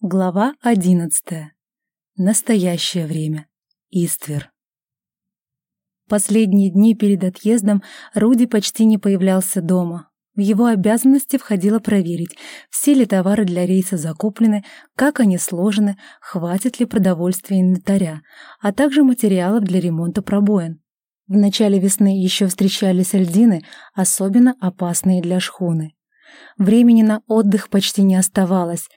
Глава одиннадцатая. Настоящее время. Иствер. Последние дни перед отъездом Руди почти не появлялся дома. В его обязанности входило проверить, все ли товары для рейса закуплены, как они сложены, хватит ли продовольствия инвентаря, а также материалов для ремонта пробоин. В начале весны еще встречались льдины, особенно опасные для шхуны. Времени на отдых почти не оставалось,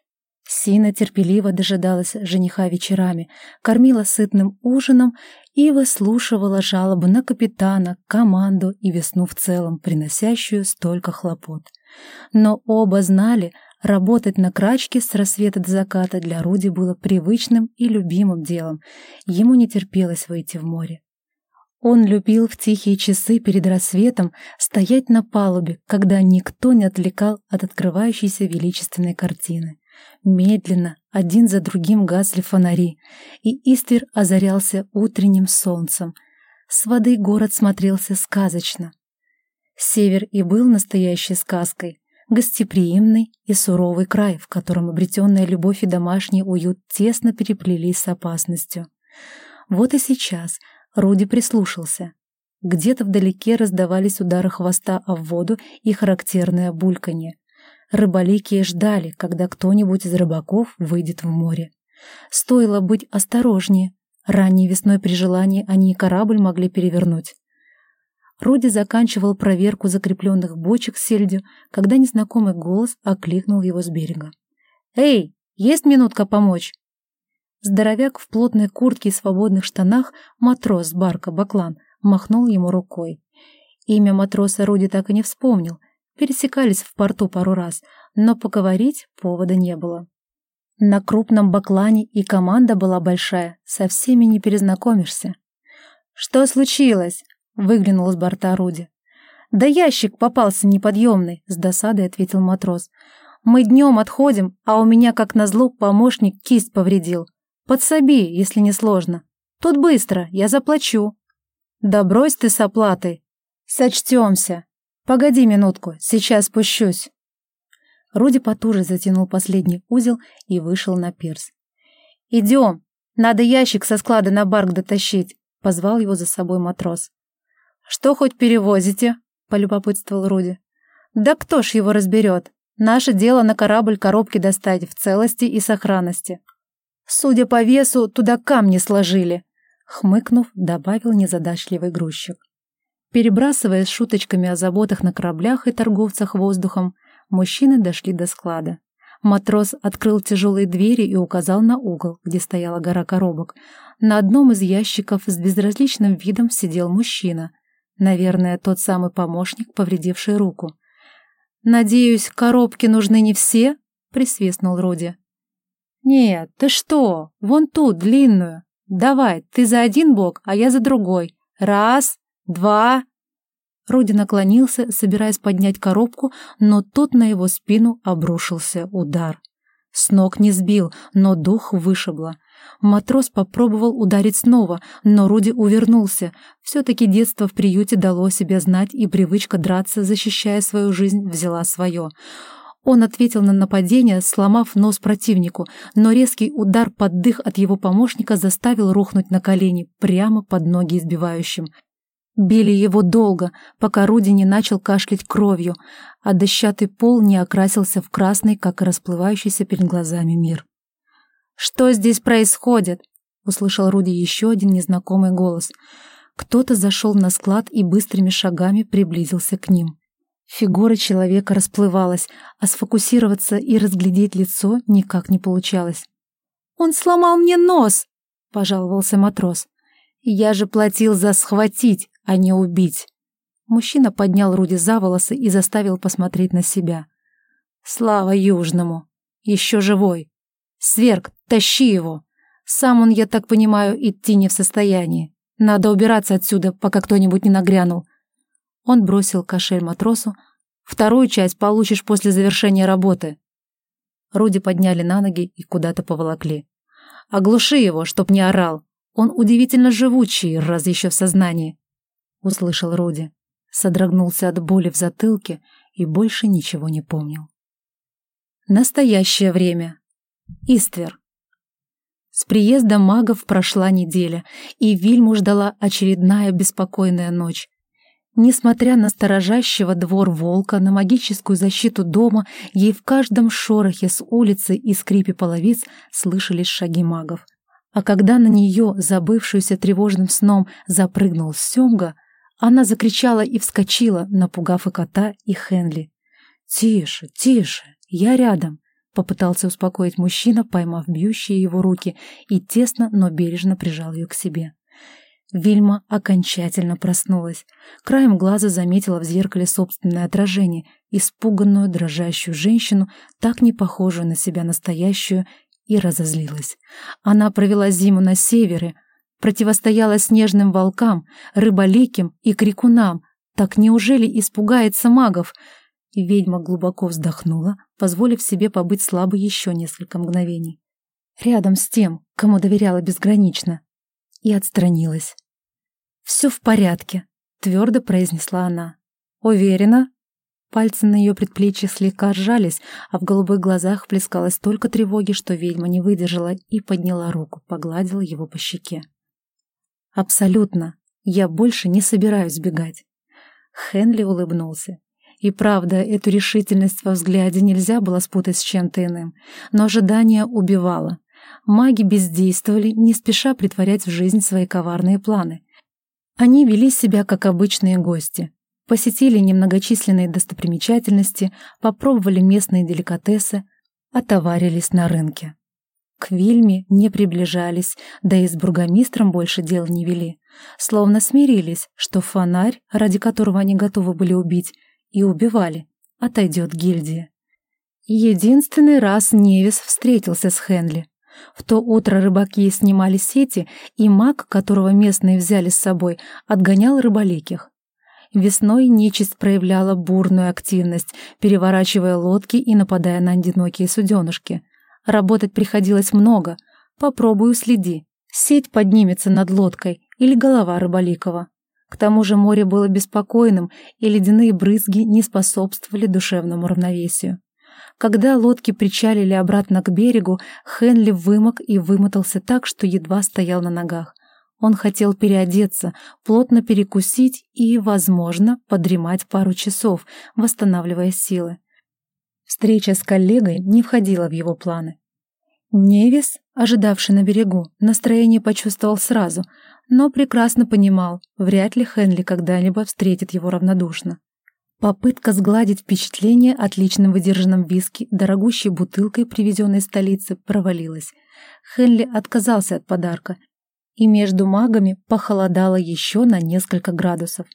Сина терпеливо дожидалась жениха вечерами, кормила сытным ужином и выслушивала жалобы на капитана, команду и весну в целом, приносящую столько хлопот. Но оба знали, работать на крачке с рассвета до заката для Руди было привычным и любимым делом. Ему не терпелось выйти в море. Он любил в тихие часы перед рассветом стоять на палубе, когда никто не отвлекал от открывающейся величественной картины. Медленно, один за другим гасли фонари, и Иствер озарялся утренним солнцем. С воды город смотрелся сказочно. Север и был настоящей сказкой, гостеприимный и суровый край, в котором обретенная любовь и домашний уют тесно переплелись с опасностью. Вот и сейчас Руди прислушался. Где-то вдалеке раздавались удары хвоста о воду и характерное бульканье. Рыболикие ждали, когда кто-нибудь из рыбаков выйдет в море. Стоило быть осторожнее. Ранней весной при желании они и корабль могли перевернуть. Руди заканчивал проверку закрепленных бочек с сельдью, когда незнакомый голос окликнул его с берега. «Эй, есть минутка помочь?» Здоровяк в плотной куртке и свободных штанах, матрос с барка Баклан, махнул ему рукой. Имя матроса Руди так и не вспомнил — пересекались в порту пару раз, но поговорить повода не было. На крупном баклане и команда была большая, со всеми не перезнакомишься. «Что случилось?» — выглянул с борта Руди. «Да ящик попался неподъемный», — с досадой ответил матрос. «Мы днем отходим, а у меня, как назло, помощник кисть повредил. Подсоби, если не сложно. Тут быстро, я заплачу». «Да брось ты с оплатой. Сочтемся», «Погоди минутку, сейчас спущусь». Руди потуже затянул последний узел и вышел на пирс. «Идем, надо ящик со склада на барк дотащить», — позвал его за собой матрос. «Что хоть перевозите?» — полюбопытствовал Руди. «Да кто ж его разберет? Наше дело на корабль коробки достать в целости и сохранности. Судя по весу, туда камни сложили», — хмыкнув, добавил незадачливый грузчик. Перебрасываясь шуточками о заботах на кораблях и торговцах воздухом, мужчины дошли до склада. Матрос открыл тяжелые двери и указал на угол, где стояла гора коробок. На одном из ящиков с безразличным видом сидел мужчина. Наверное, тот самый помощник, повредивший руку. «Надеюсь, коробки нужны не все?» — присвистнул Руди. «Нет, ты что? Вон ту, длинную. Давай, ты за один бок, а я за другой. Раз, два...» Руди наклонился, собираясь поднять коробку, но тут на его спину обрушился удар. С ног не сбил, но дух вышибло. Матрос попробовал ударить снова, но Руди увернулся. Все-таки детство в приюте дало себе знать, и привычка драться, защищая свою жизнь, взяла свое. Он ответил на нападение, сломав нос противнику, но резкий удар под дых от его помощника заставил рухнуть на колени прямо под ноги избивающим. Били его долго, пока Руди не начал кашлять кровью, а дощатый пол не окрасился в красный, как и расплывающийся перед глазами мир. «Что здесь происходит?» — услышал Руди еще один незнакомый голос. Кто-то зашел на склад и быстрыми шагами приблизился к ним. Фигура человека расплывалась, а сфокусироваться и разглядеть лицо никак не получалось. «Он сломал мне нос!» — пожаловался матрос. «Я же платил за схватить, а не убить. Мужчина поднял Руди за волосы и заставил посмотреть на себя. Слава Южному! Еще живой! Сверг, тащи его! Сам он, я так понимаю, идти не в состоянии. Надо убираться отсюда, пока кто-нибудь не нагрянул. Он бросил кошель матросу. Вторую часть получишь после завершения работы. Руди подняли на ноги и куда-то поволокли. Оглуши его, чтоб не орал. Он удивительно живучий, раз еще в сознании. — услышал Руди. Содрогнулся от боли в затылке и больше ничего не помнил. Настоящее время. Иствер. С приездом магов прошла неделя, и Вильму ждала очередная беспокойная ночь. Несмотря на сторожащего двор волка, на магическую защиту дома, ей в каждом шорохе с улицы и скрипе половиц слышались шаги магов. А когда на нее, забывшуюся тревожным сном, запрыгнул Семга, она закричала и вскочила, напугав и кота, и Хенли. «Тише, тише, я рядом», — попытался успокоить мужчина, поймав бьющие его руки, и тесно, но бережно прижал ее к себе. Вильма окончательно проснулась. Краем глаза заметила в зеркале собственное отражение, испуганную, дрожащую женщину, так не похожую на себя настоящую, и разозлилась. Она провела зиму на севере, противостояла снежным волкам, рыболиким и крикунам. Так неужели испугается магов? Ведьма глубоко вздохнула, позволив себе побыть слабой еще несколько мгновений. Рядом с тем, кому доверяла безгранично. И отстранилась. «Все в порядке», — твердо произнесла она. «Уверена?» Пальцы на ее предплечье слегка сжались, а в голубых глазах плескалось столько тревоги, что ведьма не выдержала и подняла руку, погладила его по щеке. «Абсолютно. Я больше не собираюсь бегать». Хенли улыбнулся. И правда, эту решительность во взгляде нельзя было спутать с чем-то иным, но ожидание убивало. Маги бездействовали, не спеша притворять в жизнь свои коварные планы. Они вели себя как обычные гости. Посетили немногочисленные достопримечательности, попробовали местные деликатесы, отоварились на рынке. К Вильме не приближались, да и с бургомистром больше дел не вели. Словно смирились, что фонарь, ради которого они готовы были убить, и убивали, отойдет гильдия. Единственный раз Невис встретился с Хенли. В то утро рыбаки снимали сети, и маг, которого местные взяли с собой, отгонял рыболиких. Весной нечисть проявляла бурную активность, переворачивая лодки и нападая на одинокие суденышки. Работать приходилось много. Попробую следи. Сеть поднимется над лодкой или голова рыболикова. К тому же море было беспокойным, и ледяные брызги не способствовали душевному равновесию. Когда лодки причалили обратно к берегу, Хенли вымок и вымотался так, что едва стоял на ногах. Он хотел переодеться, плотно перекусить и, возможно, подремать пару часов, восстанавливая силы. Встреча с коллегой не входила в его планы. Невис, ожидавший на берегу, настроение почувствовал сразу, но прекрасно понимал, вряд ли Хенли когда-либо встретит его равнодушно. Попытка сгладить впечатление отлично выдержанном виски дорогущей бутылкой, привезенной из столицы, провалилась. Хенли отказался от подарка, и между магами похолодало еще на несколько градусов,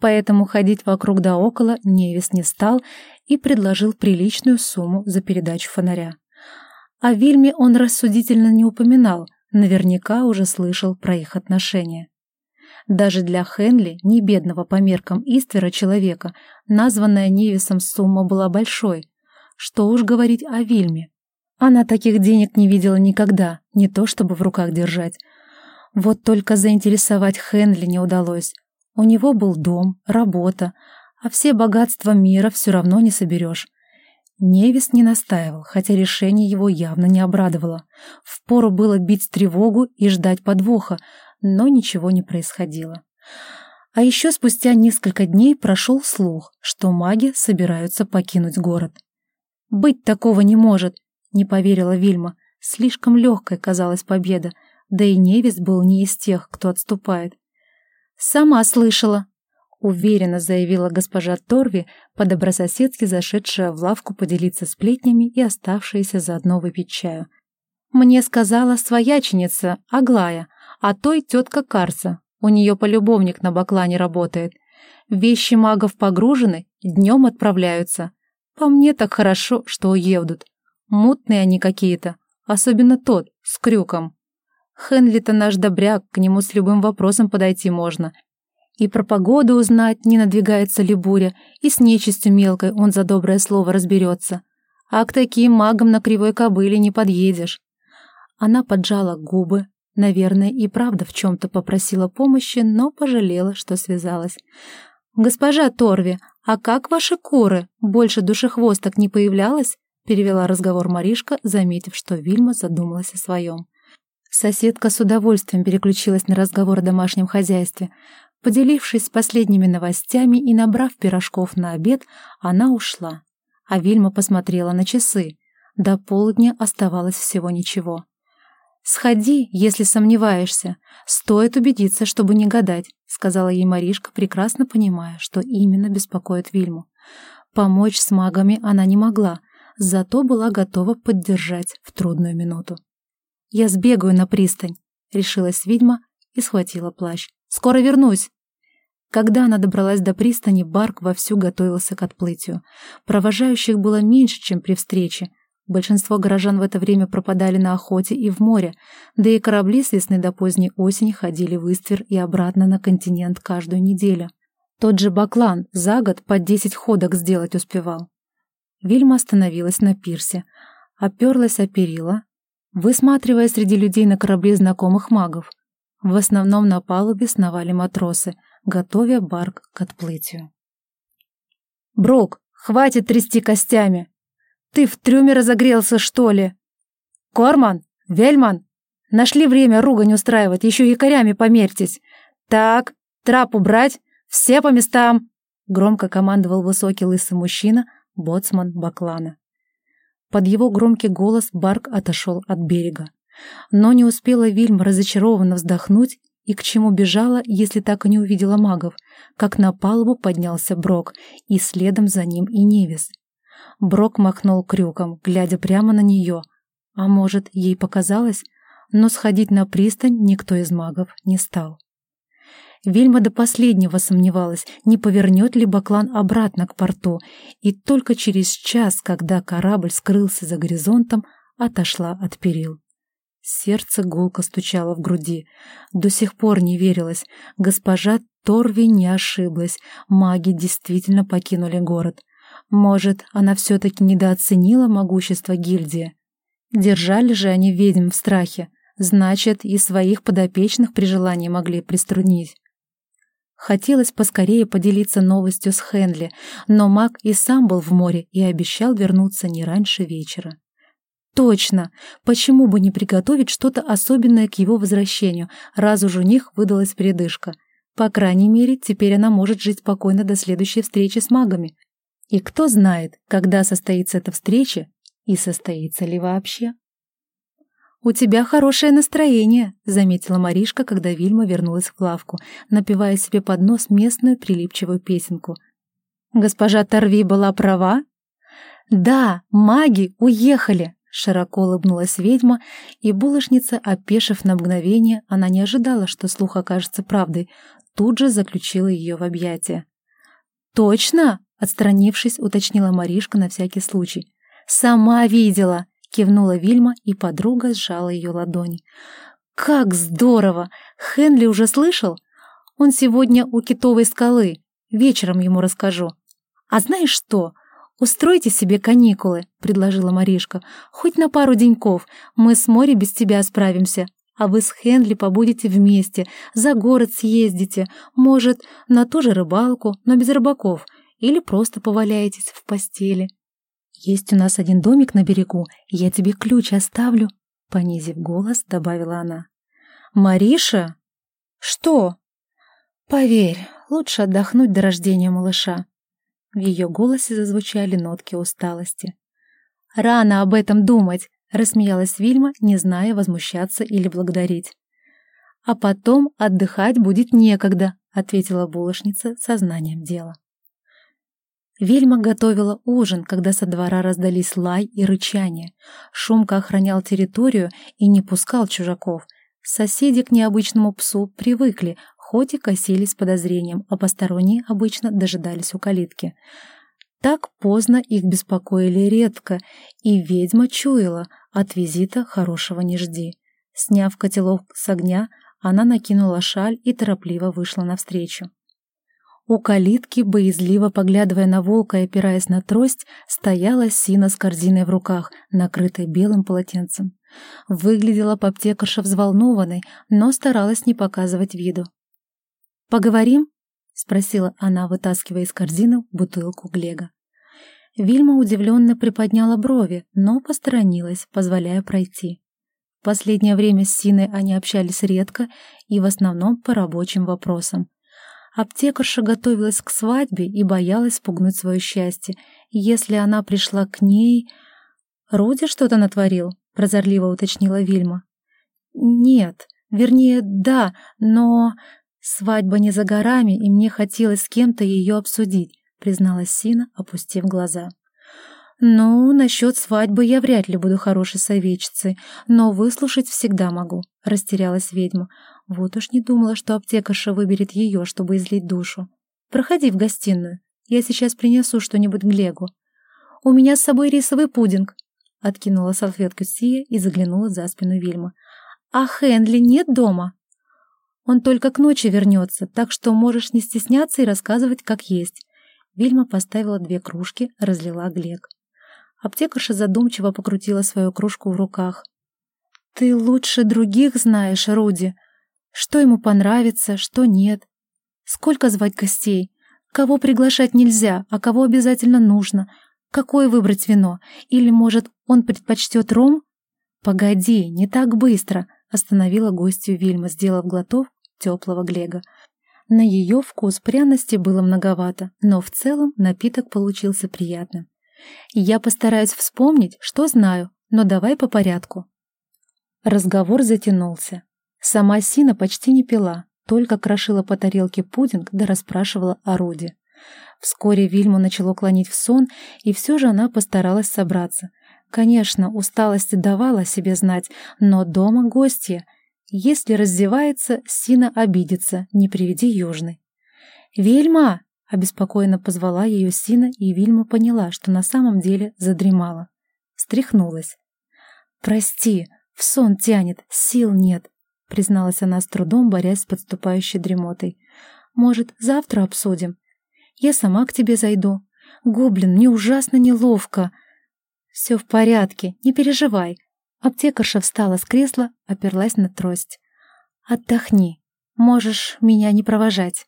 поэтому ходить вокруг да около Невис не стал и предложил приличную сумму за передачу фонаря. О Вильме он рассудительно не упоминал, наверняка уже слышал про их отношения. Даже для Хенли, не бедного по меркам Иствера человека, названная Невисом сумма была большой. Что уж говорить о Вильме. Она таких денег не видела никогда, не то чтобы в руках держать. Вот только заинтересовать Хенли не удалось. У него был дом, работа, а все богатства мира все равно не соберешь. Невис не настаивал, хотя решение его явно не обрадовало. Впору было бить тревогу и ждать подвоха, но ничего не происходило. А еще спустя несколько дней прошел слух, что маги собираются покинуть город. «Быть такого не может», — не поверила Вильма. Слишком легкой казалась победа, да и Невис был не из тех, кто отступает. «Сама слышала», — уверенно заявила госпожа Торви, по-добрососедски зашедшая в лавку поделиться сплетнями и оставшаяся заодно выпить чаю. «Мне сказала свояченица, Аглая, а той тетка Карса. У нее полюбовник на баклане работает. Вещи магов погружены, днем отправляются. По мне так хорошо, что уедут. Мутные они какие-то, особенно тот, с крюком. Хенли-то наш добряк, к нему с любым вопросом подойти можно. И про погоду узнать, не надвигается ли буря, и с нечистью мелкой он за доброе слово разберется. А к таким магам на кривой кобыле не подъедешь. Она поджала губы, Наверное, и правда в чем-то попросила помощи, но пожалела, что связалась. «Госпожа Торви, а как ваши куры? Больше душехвосток не появлялось?» — перевела разговор Маришка, заметив, что Вильма задумалась о своем. Соседка с удовольствием переключилась на разговор о домашнем хозяйстве. Поделившись последними новостями и набрав пирожков на обед, она ушла. А Вильма посмотрела на часы. До полудня оставалось всего ничего. «Сходи, если сомневаешься. Стоит убедиться, чтобы не гадать», — сказала ей Маришка, прекрасно понимая, что именно беспокоит Вильму. Помочь с магами она не могла, зато была готова поддержать в трудную минуту. «Я сбегаю на пристань», — решилась ведьма и схватила плащ. «Скоро вернусь!» Когда она добралась до пристани, Барк вовсю готовился к отплытию. Провожающих было меньше, чем при встрече. Большинство горожан в это время пропадали на охоте и в море, да и корабли с весны до поздней осени ходили в Иствер и обратно на континент каждую неделю. Тот же Баклан за год по десять ходок сделать успевал. Вильма остановилась на пирсе, оперлась о перила, высматривая среди людей на корабле знакомых магов. В основном на палубе сновали матросы, готовя барк к отплытию. «Брок, хватит трясти костями! Ты в трюме разогрелся, что ли? Корман, Вельман, нашли время ругань устраивать, еще якорями помертись. Так, трап убрать, все по местам!» Громко командовал высокий лысый мужчина, боцман Баклана. Под его громкий голос Барк отошел от берега. Но не успела Вильм разочарованно вздохнуть и к чему бежала, если так и не увидела магов, как на палубу поднялся Брок, и следом за ним и Невис. Брок махнул крюком, глядя прямо на нее. А может, ей показалось, но сходить на пристань никто из магов не стал. Вильма до последнего сомневалась, не повернет ли Баклан обратно к порту, и только через час, когда корабль скрылся за горизонтом, отошла от перил. Сердце гулко стучало в груди. До сих пор не верилось. Госпожа Торви не ошиблась. Маги действительно покинули город. Может, она все-таки недооценила могущество гильдии? Держали же они ведьм в страхе. Значит, и своих подопечных при желании могли приструнить. Хотелось поскорее поделиться новостью с Хенли, но маг и сам был в море и обещал вернуться не раньше вечера. Точно! Почему бы не приготовить что-то особенное к его возвращению, раз уж у них выдалась передышка? По крайней мере, теперь она может жить спокойно до следующей встречи с магами. И кто знает, когда состоится эта встреча и состоится ли вообще. «У тебя хорошее настроение», — заметила Маришка, когда Вильма вернулась в лавку, напевая себе под нос местную прилипчивую песенку. «Госпожа Торви была права?» «Да, маги уехали!» Широко улыбнулась ведьма, и булочница, опешив на мгновение, она не ожидала, что слух окажется правдой, тут же заключила ее в объятия. «Точно?» — отстранившись, уточнила Маришка на всякий случай. «Сама видела!» — кивнула Вильма, и подруга сжала ее ладони. «Как здорово! Хенли уже слышал? Он сегодня у китовой скалы. Вечером ему расскажу. А знаешь что? «Устройте себе каникулы», — предложила Маришка. «Хоть на пару деньков. Мы с моря без тебя справимся. А вы с Хенли побудете вместе, за город съездите. Может, на ту же рыбалку, но без рыбаков. Или просто поваляетесь в постели. Есть у нас один домик на берегу, я тебе ключ оставлю», — понизив голос, добавила она. «Мариша?» «Что?» «Поверь, лучше отдохнуть до рождения малыша. В ее голосе зазвучали нотки усталости. «Рано об этом думать!» — рассмеялась Вильма, не зная, возмущаться или благодарить. «А потом отдыхать будет некогда», — ответила булочница сознанием дела. Вильма готовила ужин, когда со двора раздались лай и рычание. Шумка охранял территорию и не пускал чужаков. Соседи к необычному псу привыкли, хоть и косились подозрением, а посторонние обычно дожидались у калитки. Так поздно их беспокоили редко, и ведьма чуяла, от визита хорошего не жди. Сняв котелок с огня, она накинула шаль и торопливо вышла навстречу. У калитки, боязливо поглядывая на волка и опираясь на трость, стояла Сина с корзиной в руках, накрытой белым полотенцем. Выглядела поптекарша взволнованной, но старалась не показывать виду. «Поговорим?» — спросила она, вытаскивая из корзины бутылку Глега. Вильма удивленно приподняла брови, но посторонилась, позволяя пройти. В последнее время с Синой они общались редко и в основном по рабочим вопросам. Аптекарша готовилась к свадьбе и боялась спугнуть свое счастье. Если она пришла к ней... «Руди что-то натворил?» — прозорливо уточнила Вильма. «Нет, вернее, да, но...» «Свадьба не за горами, и мне хотелось с кем-то ее обсудить», — призналась Сина, опустив глаза. «Ну, насчет свадьбы я вряд ли буду хорошей советчицей, но выслушать всегда могу», — растерялась ведьма. Вот уж не думала, что аптекарша выберет ее, чтобы излить душу. «Проходи в гостиную. Я сейчас принесу что-нибудь Глегу. У меня с собой рисовый пудинг», — откинула салфетку Сия и заглянула за спину Вильма. «А Хенли нет дома?» Он только к ночи вернется, так что можешь не стесняться и рассказывать как есть». Вильма поставила две кружки, разлила Глек. Аптекарша задумчиво покрутила свою кружку в руках. «Ты лучше других знаешь, Руди. Что ему понравится, что нет. Сколько звать гостей? Кого приглашать нельзя, а кого обязательно нужно? Какое выбрать вино? Или, может, он предпочтет ром?» «Погоди, не так быстро», — остановила гостью Вильма, сделав глоток теплого Глега. На ее вкус пряности было многовато, но в целом напиток получился приятным. Я постараюсь вспомнить, что знаю, но давай по порядку. Разговор затянулся. Сама Сина почти не пила, только крошила по тарелке пудинг да расспрашивала о Руде. Вскоре Вильму начало клонить в сон, и все же она постаралась собраться. Конечно, усталость давала о себе знать, но дома гостья, если раздевается, Сина обидится, не приведи Южный. «Вильма!» — обеспокоенно позвала ее Сина, и Вильма поняла, что на самом деле задремала. Стряхнулась. «Прости, в сон тянет, сил нет», — призналась она с трудом, борясь с подступающей дремотой. «Может, завтра обсудим? Я сама к тебе зайду. Гоблин, мне ужасно неловко». «Все в порядке, не переживай», Аптекарша встала с кресла, оперлась на трость. «Отдохни. Можешь меня не провожать».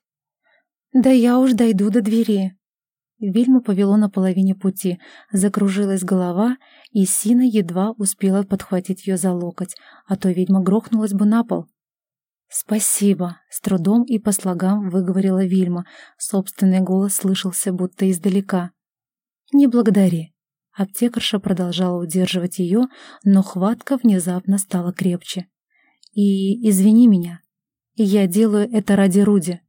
«Да я уж дойду до двери». Вильму повело на половине пути, закружилась голова, и Сина едва успела подхватить ее за локоть, а то ведьма грохнулась бы на пол. «Спасибо», — с трудом и по слогам выговорила Вильма. Собственный голос слышался будто издалека. «Не благодари. Аптекарша продолжала удерживать ее, но хватка внезапно стала крепче. «И извини меня. Я делаю это ради Руди».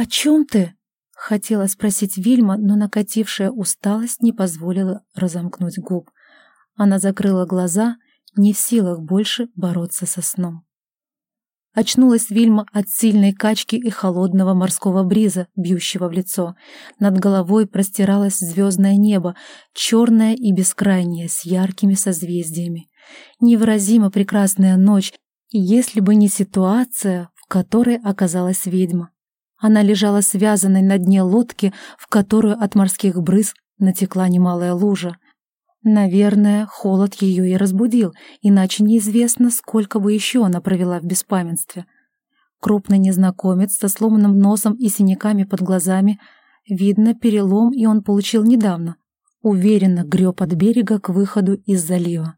«О чем ты?» — хотела спросить Вильма, но накатившая усталость не позволила разомкнуть губ. Она закрыла глаза, не в силах больше бороться со сном. Очнулась Вильма от сильной качки и холодного морского бриза, бьющего в лицо. Над головой простиралось звездное небо, черное и бескрайнее, с яркими созвездиями. Невыразимо прекрасная ночь, если бы не ситуация, в которой оказалась ведьма. Она лежала связанной на дне лодки, в которую от морских брызг натекла немалая лужа. Наверное, холод ее и разбудил, иначе неизвестно, сколько бы еще она провела в беспамятстве. Крупный незнакомец со сломанным носом и синяками под глазами. Видно, перелом и он получил недавно. Уверенно греб от берега к выходу из залива.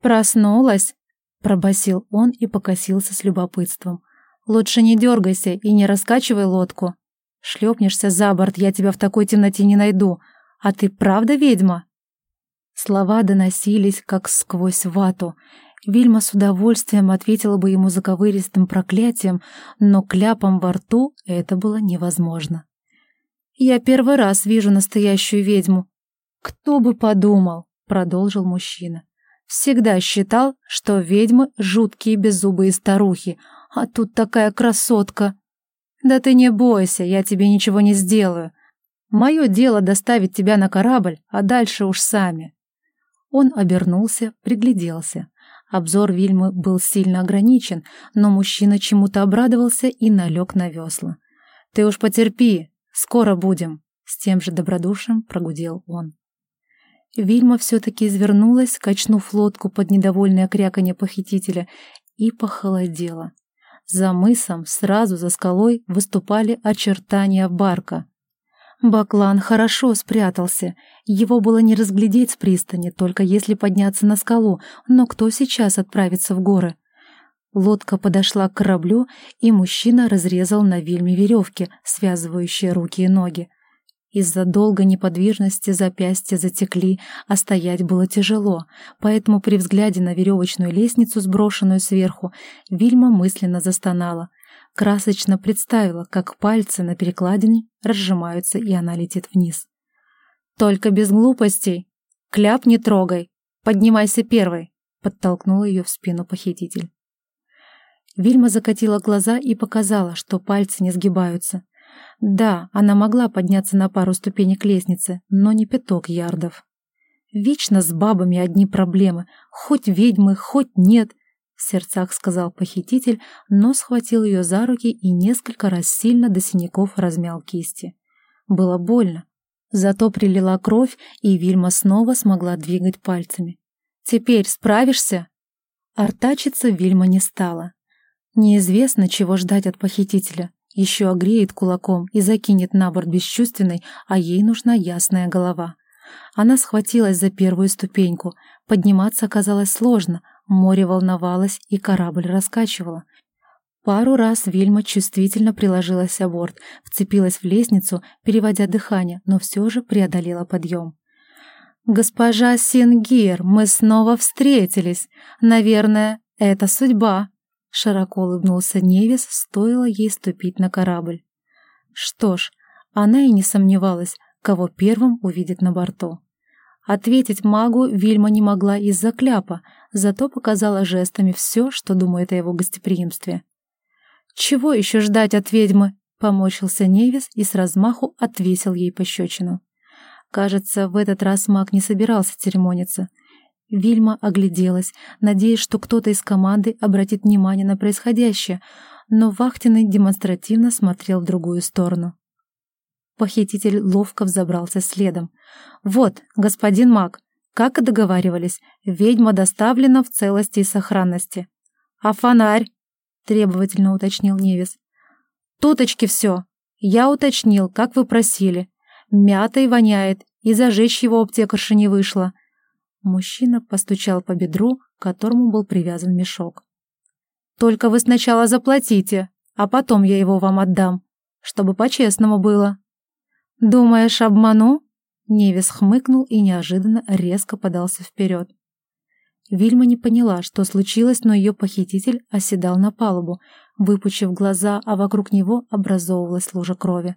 «Проснулась!» — пробасил он и покосился с любопытством. «Лучше не дергайся и не раскачивай лодку. Шлепнешься за борт, я тебя в такой темноте не найду. А ты правда ведьма?» Слова доносились, как сквозь вату. Вильма с удовольствием ответила бы ему заковыристым проклятием, но кляпом во рту это было невозможно. «Я первый раз вижу настоящую ведьму». «Кто бы подумал», — продолжил мужчина. «Всегда считал, что ведьмы — жуткие беззубые старухи, а тут такая красотка». «Да ты не бойся, я тебе ничего не сделаю. Мое дело доставить тебя на корабль, а дальше уж сами». Он обернулся, пригляделся. Обзор Вильмы был сильно ограничен, но мужчина чему-то обрадовался и налег на весла. «Ты уж потерпи, скоро будем», — с тем же добродушием прогудел он. Вильма все-таки извернулась, качнув лодку под недовольное кряканье похитителя, и похолодела. За мысом, сразу за скалой, выступали очертания барка. Баклан хорошо спрятался. Его было не разглядеть с пристани, только если подняться на скалу, но кто сейчас отправится в горы? Лодка подошла к кораблю, и мужчина разрезал на вильме веревки, связывающие руки и ноги. Из-за долгой неподвижности запястья затекли, а стоять было тяжело, поэтому при взгляде на веревочную лестницу, сброшенную сверху, Вильма мысленно застонала. Красочно представила, как пальцы на перекладине разжимаются, и она летит вниз. «Только без глупостей! Кляп не трогай! Поднимайся первой!» — подтолкнул ее в спину похититель. Вильма закатила глаза и показала, что пальцы не сгибаются. Да, она могла подняться на пару ступенек лестницы, но не пяток ярдов. Вечно с бабами одни проблемы. Хоть ведьмы, хоть нет. В сердцах сказал похититель, но схватил ее за руки и несколько раз сильно до синяков размял кисти. Было больно. Зато прилила кровь, и Вильма снова смогла двигать пальцами. «Теперь справишься?» Артачиться Вильма не стала. Неизвестно, чего ждать от похитителя. Еще огреет кулаком и закинет на борт бесчувственной, а ей нужна ясная голова. Она схватилась за первую ступеньку. Подниматься оказалось сложно, море волновалось и корабль раскачивало. Пару раз Вильма чувствительно приложилась о борт, вцепилась в лестницу, переводя дыхание, но все же преодолела подъем. «Госпожа Сингир, мы снова встретились. Наверное, это судьба», Широко улыбнулся Невис, стоило ей ступить на корабль. Что ж, она и не сомневалась, кого первым увидит на борту. Ответить магу Вильма не могла из-за кляпа, зато показала жестами все, что думает о его гостеприимстве. «Чего еще ждать от ведьмы?» — поморщился Невис и с размаху отвесил ей пощечину. Кажется, в этот раз маг не собирался церемониться — Вильма огляделась, надеясь, что кто-то из команды обратит внимание на происходящее, но Вахтенный демонстративно смотрел в другую сторону. Похититель ловко взобрался следом. «Вот, господин маг, как и договаривались, ведьма доставлена в целости и сохранности. А фонарь?» — требовательно уточнил Невис. «Туточки все. Я уточнил, как вы просили. Мятой воняет, и зажечь его аптекарша не вышло». Мужчина постучал по бедру, к которому был привязан мешок. «Только вы сначала заплатите, а потом я его вам отдам, чтобы по-честному было». «Думаешь, обману?» Невис хмыкнул и неожиданно резко подался вперед. Вильма не поняла, что случилось, но ее похититель оседал на палубу, выпучив глаза, а вокруг него образовывалась лужа крови.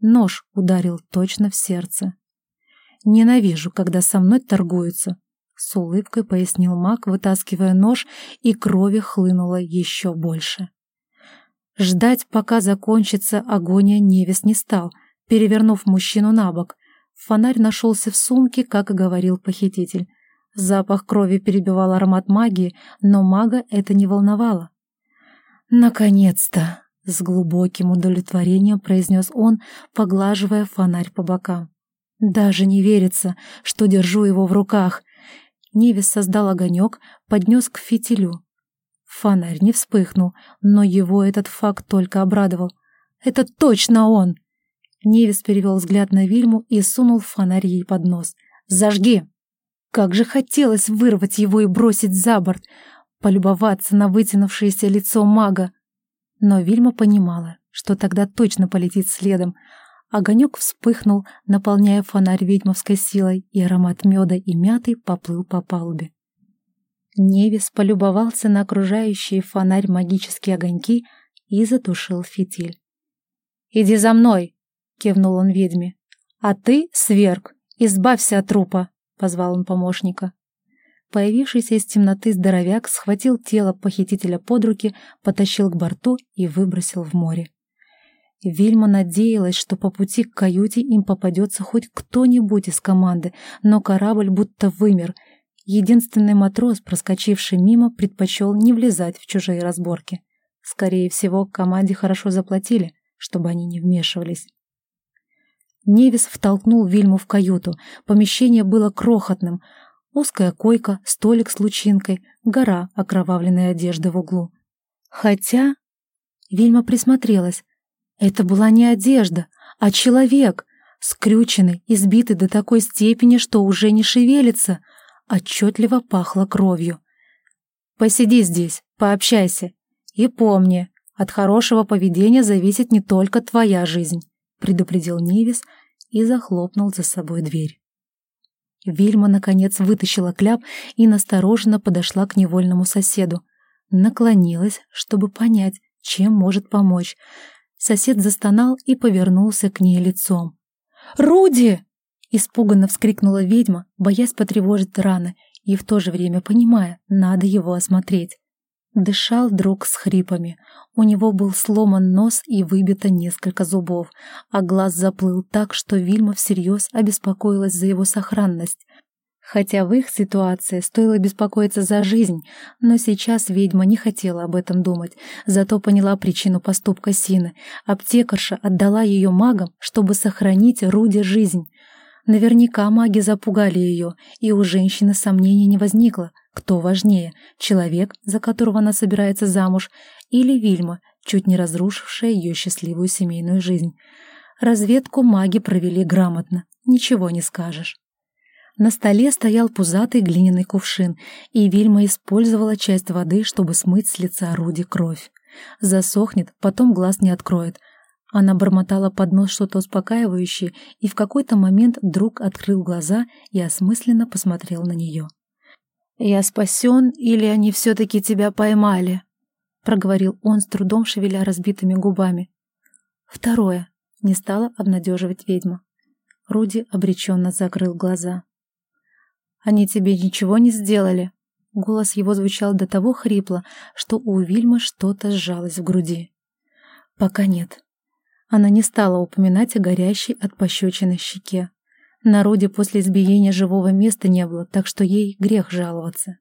Нож ударил точно в сердце. «Ненавижу, когда со мной торгуются», с улыбкой пояснил маг, вытаскивая нож, и крови хлынуло еще больше. Ждать, пока закончится агония, Невис не стал, перевернув мужчину на бок. Фонарь нашелся в сумке, как и говорил похититель. Запах крови перебивал аромат магии, но мага это не волновало. «Наконец-то!» — с глубоким удовлетворением произнес он, поглаживая фонарь по бокам. «Даже не верится, что держу его в руках. Невис создал огонек, поднес к фитилю. Фонарь не вспыхнул, но его этот факт только обрадовал. «Это точно он!» Невис перевел взгляд на Вильму и сунул фонарь ей под нос. «Зажги!» Как же хотелось вырвать его и бросить за борт, полюбоваться на вытянувшееся лицо мага. Но Вильма понимала, что тогда точно полетит следом, Огонек вспыхнул, наполняя фонарь ведьмовской силой, и аромат меда и мяты поплыл по палубе. Невис полюбовался на окружающие фонарь магические огоньки и затушил фитиль. «Иди за мной!» — кивнул он ведьме. «А ты, сверг, избавься от трупа!» — позвал он помощника. Появившийся из темноты здоровяк схватил тело похитителя под руки, потащил к борту и выбросил в море. Вильма надеялась, что по пути к каюте им попадется хоть кто-нибудь из команды, но корабль будто вымер. Единственный матрос, проскочивший мимо, предпочел не влезать в чужие разборки. Скорее всего, команде хорошо заплатили, чтобы они не вмешивались. Невис втолкнул Вильму в каюту. Помещение было крохотным. Узкая койка, столик с лучинкой, гора окровавленной одежды в углу. Хотя... Вильма присмотрелась. Это была не одежда, а человек. скрюченный, избитый до такой степени, что уже не шевелится. Отчетливо пахло кровью. «Посиди здесь, пообщайся. И помни, от хорошего поведения зависит не только твоя жизнь», предупредил Нивис и захлопнул за собой дверь. Вильма, наконец, вытащила кляп и настороженно подошла к невольному соседу. Наклонилась, чтобы понять, чем может помочь. Сосед застонал и повернулся к ней лицом. «Руди!» — испуганно вскрикнула ведьма, боясь потревожить раны, и в то же время понимая, надо его осмотреть. Дышал друг с хрипами. У него был сломан нос и выбито несколько зубов, а глаз заплыл так, что Вильма всерьез обеспокоилась за его сохранность. Хотя в их ситуации стоило беспокоиться за жизнь, но сейчас ведьма не хотела об этом думать, зато поняла причину поступка Сины. Аптекарша отдала ее магам, чтобы сохранить Руде жизнь. Наверняка маги запугали ее, и у женщины сомнений не возникло, кто важнее, человек, за которого она собирается замуж, или Вильма, чуть не разрушившая ее счастливую семейную жизнь. Разведку маги провели грамотно, ничего не скажешь. На столе стоял пузатый глиняный кувшин, и Вильма использовала часть воды, чтобы смыть с лица Руди кровь. Засохнет, потом глаз не откроет. Она бормотала под нос что-то успокаивающее, и в какой-то момент друг открыл глаза и осмысленно посмотрел на нее. «Я спасен, или они все-таки тебя поймали?» — проговорил он с трудом, шевеля разбитыми губами. «Второе», — не стала обнадеживать ведьма. Руди обреченно закрыл глаза. Они тебе ничего не сделали?» Голос его звучал до того хрипло, что у Вильмы что-то сжалось в груди. «Пока нет». Она не стала упоминать о горящей от пощечины щеке. Народе после избиения живого места не было, так что ей грех жаловаться.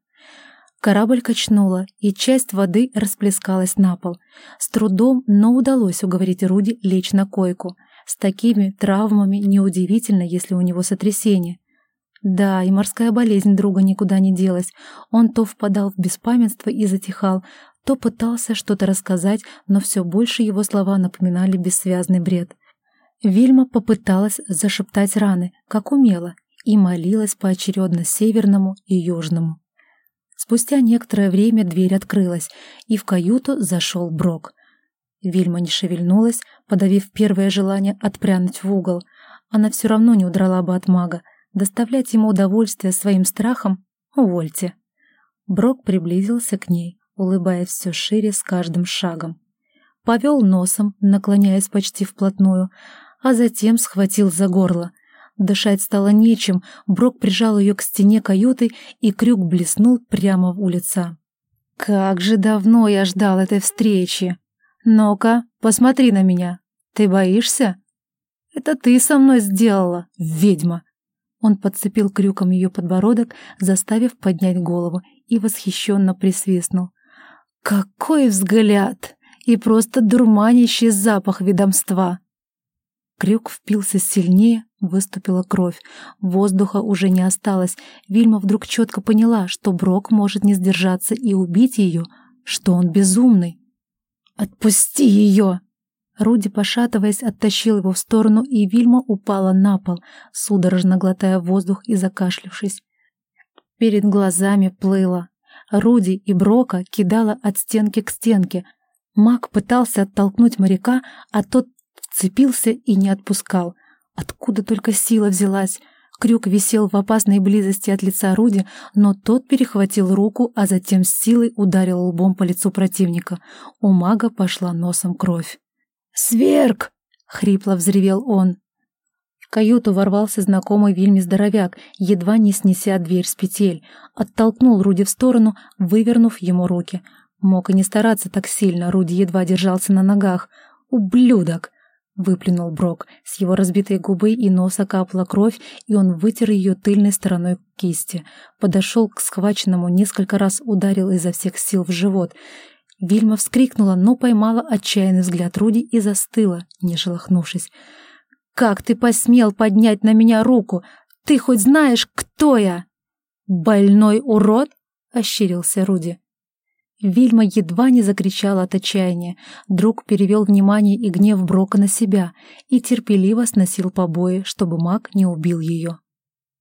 Корабль качнула, и часть воды расплескалась на пол. С трудом, но удалось уговорить Руди лечь на койку. С такими травмами неудивительно, если у него сотрясение. Да, и морская болезнь друга никуда не делась. Он то впадал в беспамятство и затихал, то пытался что-то рассказать, но все больше его слова напоминали бессвязный бред. Вильма попыталась зашептать раны, как умела, и молилась поочередно северному и южному. Спустя некоторое время дверь открылась, и в каюту зашел Брок. Вильма не шевельнулась, подавив первое желание отпрянуть в угол. Она все равно не удрала бы от мага, Доставлять ему удовольствие своим страхом — увольте. Брок приблизился к ней, улыбаясь все шире с каждым шагом. Повел носом, наклоняясь почти вплотную, а затем схватил за горло. Дышать стало нечем, Брок прижал ее к стене каюты, и крюк блеснул прямо в улица. «Как же давно я ждал этой встречи! Ну-ка, посмотри на меня. Ты боишься?» «Это ты со мной сделала, ведьма!» Он подцепил крюком ее подбородок, заставив поднять голову, и восхищенно присвистнул. «Какой взгляд! И просто дурманящий запах ведомства!» Крюк впился сильнее, выступила кровь. Воздуха уже не осталось. Вильма вдруг четко поняла, что Брок может не сдержаться и убить ее, что он безумный. «Отпусти ее!» Руди, пошатываясь, оттащил его в сторону, и Вильма упала на пол, судорожно глотая воздух и закашлявшись. Перед глазами плыло. Руди и Брока кидала от стенки к стенке. Мак пытался оттолкнуть моряка, а тот вцепился и не отпускал. Откуда только сила взялась? Крюк висел в опасной близости от лица Руди, но тот перехватил руку, а затем с силой ударил лбом по лицу противника. У мага пошла носом кровь. «Сверг!» — хрипло взревел он. В каюту ворвался знакомый Вильме здоровяк, едва не снеся дверь с петель. Оттолкнул Руди в сторону, вывернув ему руки. Мог и не стараться так сильно, Руди едва держался на ногах. «Ублюдок!» — выплюнул Брок. С его разбитой губы и носа капала кровь, и он вытер ее тыльной стороной кисти. Подошел к схваченному, несколько раз ударил изо всех сил в живот — Вильма вскрикнула, но поймала отчаянный взгляд Руди и застыла, не шелохнувшись. «Как ты посмел поднять на меня руку? Ты хоть знаешь, кто я?» «Больной урод?» — ощерился Руди. Вильма едва не закричала от отчаяния. Друг перевел внимание и гнев Брока на себя и терпеливо сносил побои, чтобы маг не убил ее.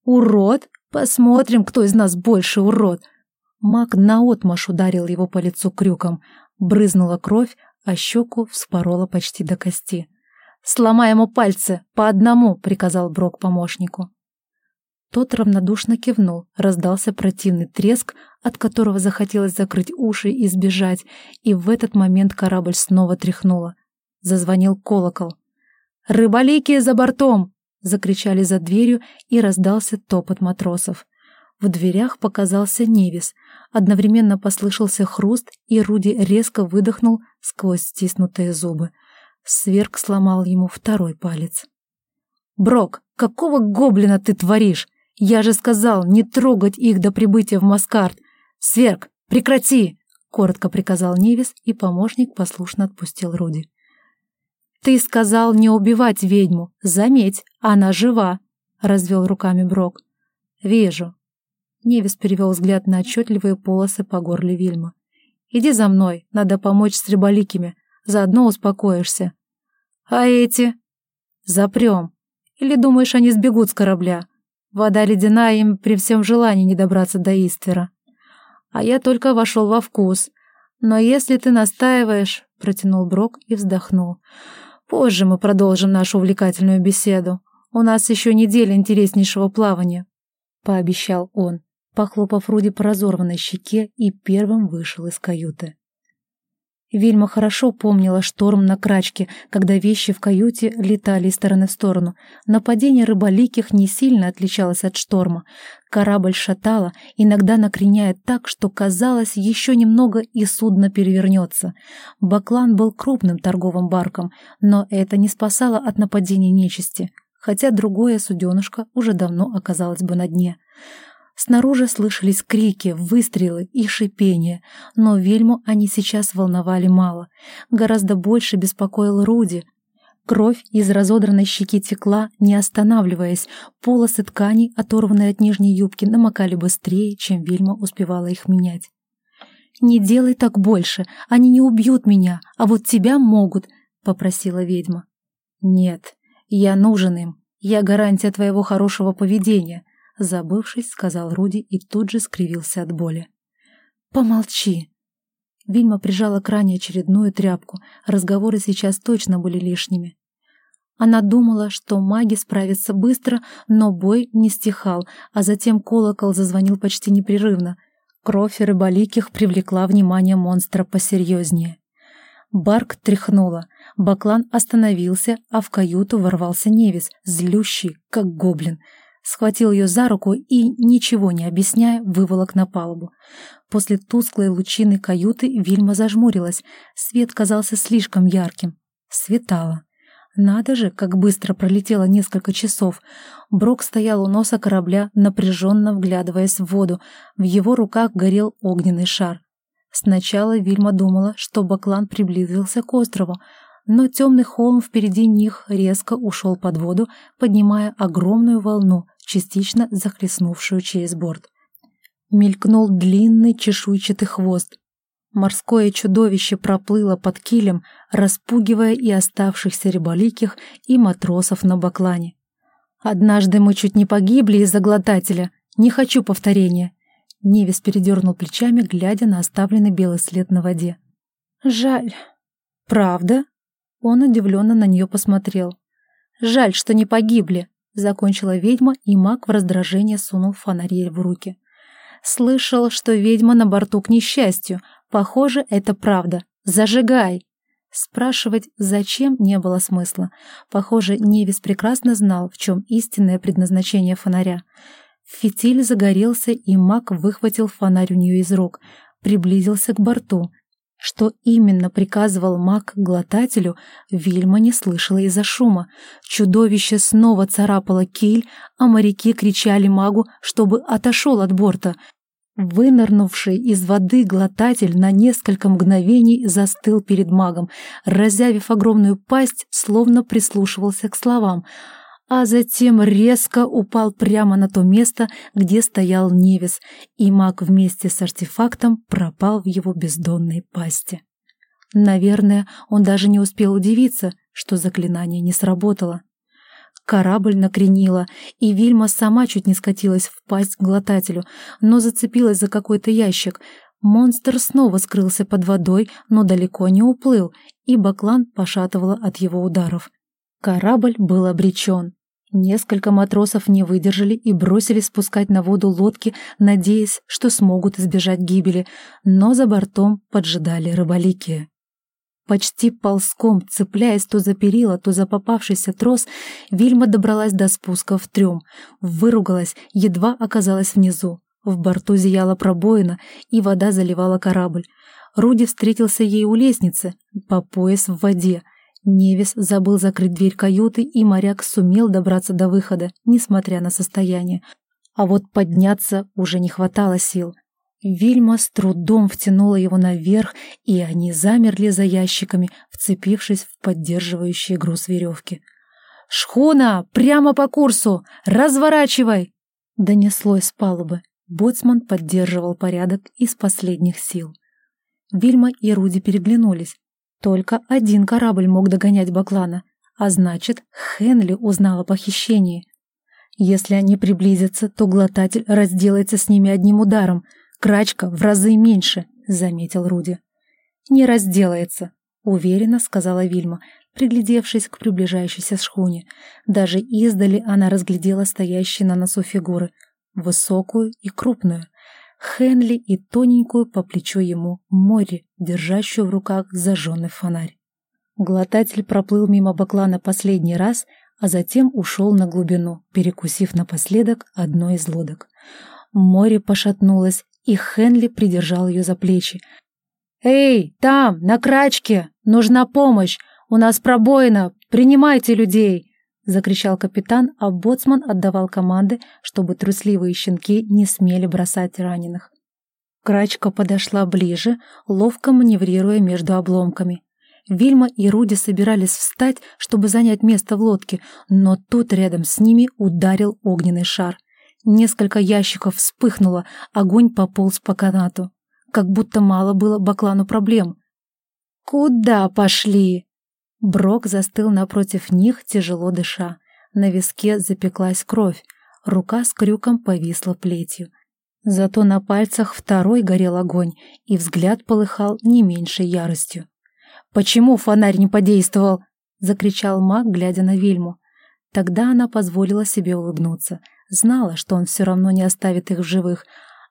«Урод! Посмотрим, кто из нас больше урод!» Маг наотмашь ударил его по лицу крюком. Брызнула кровь, а щеку вспорола почти до кости. «Сломай ему пальцы! По одному!» — приказал Брок помощнику. Тот равнодушно кивнул, раздался противный треск, от которого захотелось закрыть уши и сбежать, и в этот момент корабль снова тряхнуло. Зазвонил колокол. «Рыболики за бортом!» — закричали за дверью, и раздался топот матросов. В дверях показался Невис. Одновременно послышался хруст, и Руди резко выдохнул сквозь стиснутые зубы. Сверг сломал ему второй палец. «Брок, какого гоблина ты творишь? «Я же сказал, не трогать их до прибытия в Маскарт! Сверг, прекрати!» — коротко приказал Невис, и помощник послушно отпустил Руди. «Ты сказал не убивать ведьму. Заметь, она жива!» — развел руками Брок. «Вижу». Невис перевел взгляд на отчетливые полосы по горле Вильма. «Иди за мной, надо помочь с рыболикими, заодно успокоишься». «А эти?» «Запрем. Или думаешь, они сбегут с корабля?» Вода ледяная им при всем желании не добраться до Иствера. А я только вошел во вкус. Но если ты настаиваешь, — протянул Брок и вздохнул. Позже мы продолжим нашу увлекательную беседу. У нас еще неделя интереснейшего плавания, — пообещал он, похлопав Руди по разорванной щеке и первым вышел из каюты. Вильма хорошо помнила шторм на крачке, когда вещи в каюте летали из стороны в сторону. Нападение рыболиких не сильно отличалось от шторма. Корабль шатало, иногда накреняя так, что казалось, еще немного и судно перевернется. Баклан был крупным торговым барком, но это не спасало от нападения нечисти, хотя другое суденышко уже давно оказалось бы на дне. Снаружи слышались крики, выстрелы и шипение, но Вельму они сейчас волновали мало. Гораздо больше беспокоил Руди. Кровь из разодранной щеки текла, не останавливаясь, полосы тканей, оторванные от нижней юбки, намокали быстрее, чем Вельма успевала их менять. «Не делай так больше, они не убьют меня, а вот тебя могут», — попросила ведьма. «Нет, я нужен им, я гарантия твоего хорошего поведения», Забывшись, сказал Руди и тут же скривился от боли. «Помолчи!» Вильма прижала к ране очередную тряпку. Разговоры сейчас точно были лишними. Она думала, что маги справятся быстро, но бой не стихал, а затем колокол зазвонил почти непрерывно. Кровь рыболиких привлекла внимание монстра посерьезнее. Барк тряхнула. Баклан остановился, а в каюту ворвался Невис, злющий, как гоблин — схватил ее за руку и, ничего не объясняя, выволок на палубу. После тусклой лучины каюты Вильма зажмурилась. Свет казался слишком ярким. Светало. Надо же, как быстро пролетело несколько часов. Брок стоял у носа корабля, напряженно вглядываясь в воду. В его руках горел огненный шар. Сначала Вильма думала, что Баклан приблизился к острову, но темный холм впереди них резко ушел под воду, поднимая огромную волну, частично захлестнувшую через борт. Мелькнул длинный чешуйчатый хвост. Морское чудовище проплыло под килем, распугивая и оставшихся рыболиких, и матросов на баклане. «Однажды мы чуть не погибли из-за глотателя. Не хочу повторения». Невис передернул плечами, глядя на оставленный белый след на воде. «Жаль». «Правда?» Он удивленно на нее посмотрел. «Жаль, что не погибли», — закончила ведьма, и маг в раздражение сунул фонарь в руки. «Слышал, что ведьма на борту к несчастью. Похоже, это правда. Зажигай!» Спрашивать, зачем, не было смысла. Похоже, Невис прекрасно знал, в чем истинное предназначение фонаря. Фитиль загорелся, и маг выхватил фонарь у нее из рук, приблизился к борту, что именно приказывал маг глотателю, Вильма не слышала из-за шума. Чудовище снова царапало киль, а моряки кричали магу, чтобы отошел от борта. Вынырнувший из воды глотатель на несколько мгновений застыл перед магом, разявив огромную пасть, словно прислушивался к словам. А затем резко упал прямо на то место, где стоял Невис, и маг вместе с артефактом пропал в его бездонной пасти. Наверное, он даже не успел удивиться, что заклинание не сработало. Корабль накренило, и Вильма сама чуть не скатилась в пасть к глотателю, но зацепилась за какой-то ящик. Монстр снова скрылся под водой, но далеко не уплыл, и Баклан пошатывала от его ударов. Корабль был обречен. Несколько матросов не выдержали и бросились спускать на воду лодки, надеясь, что смогут избежать гибели, но за бортом поджидали рыболикие. Почти ползком, цепляясь то за перила, то за попавшийся трос, Вильма добралась до спуска в трюм, выругалась, едва оказалась внизу. В борту зияла пробоина, и вода заливала корабль. Руди встретился ей у лестницы, по пояс в воде. Невис забыл закрыть дверь каюты, и моряк сумел добраться до выхода, несмотря на состояние. А вот подняться уже не хватало сил. Вильма с трудом втянула его наверх, и они замерли за ящиками, вцепившись в поддерживающие груз веревки. «Шхуна! Прямо по курсу! Разворачивай!» Донеслось с палубы. Боцман поддерживал порядок из последних сил. Вильма и Руди переглянулись. Только один корабль мог догонять Баклана, а значит, Хенли узнал о похищении. Если они приблизятся, то глотатель разделается с ними одним ударом — Крачка в разы меньше, заметил Руди. Не разделается, уверенно сказала Вильма, приглядевшись к приближающейся шхуне. Даже издали она разглядела стоящие на носу фигуры, высокую и крупную. Хенли и тоненькую по плечу ему Мори, держащую в руках зажженный фонарь. Глотатель проплыл мимо баклана последний раз, а затем ушел на глубину, перекусив напоследок одной из лодок. Море пошатнулось и Хенли придержал ее за плечи. «Эй, там, на крачке! Нужна помощь! У нас пробоина! Принимайте людей!» — закричал капитан, а боцман отдавал команды, чтобы трусливые щенки не смели бросать раненых. Крачка подошла ближе, ловко маневрируя между обломками. Вильма и Руди собирались встать, чтобы занять место в лодке, но тут рядом с ними ударил огненный шар. Несколько ящиков вспыхнуло, огонь пополз по канату. Как будто мало было Баклану проблем. «Куда пошли?» Брок застыл напротив них, тяжело дыша. На виске запеклась кровь, рука с крюком повисла плетью. Зато на пальцах второй горел огонь, и взгляд полыхал не меньшей яростью. «Почему фонарь не подействовал?» — закричал маг, глядя на Вильму. Тогда она позволила себе улыбнуться — Знала, что он все равно не оставит их в живых.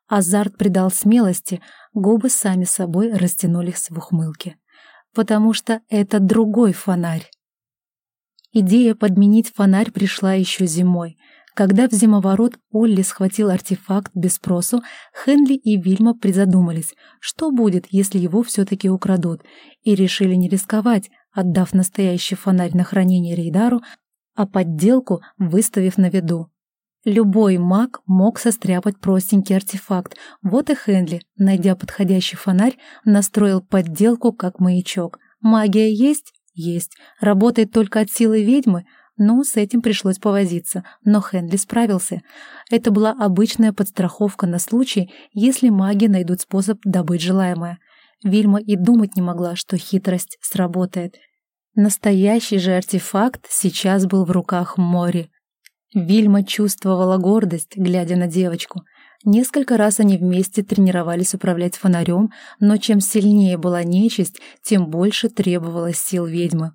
Азарт придал смелости, губы сами собой растянулись в ухмылке. Потому что это другой фонарь. Идея подменить фонарь пришла еще зимой. Когда в зимоворот Олли схватил артефакт без спросу, Хенли и Вильма призадумались, что будет, если его все-таки украдут, и решили не рисковать, отдав настоящий фонарь на хранение Рейдару, а подделку выставив на виду. Любой маг мог состряпать простенький артефакт. Вот и Хенли, найдя подходящий фонарь, настроил подделку как маячок. Магия есть? Есть. Работает только от силы ведьмы? Ну, с этим пришлось повозиться, но Хенли справился. Это была обычная подстраховка на случай, если маги найдут способ добыть желаемое. Вильма и думать не могла, что хитрость сработает. Настоящий же артефакт сейчас был в руках Мори. Вильма чувствовала гордость, глядя на девочку. Несколько раз они вместе тренировались управлять фонарем, но чем сильнее была нечисть, тем больше требовалось сил ведьмы.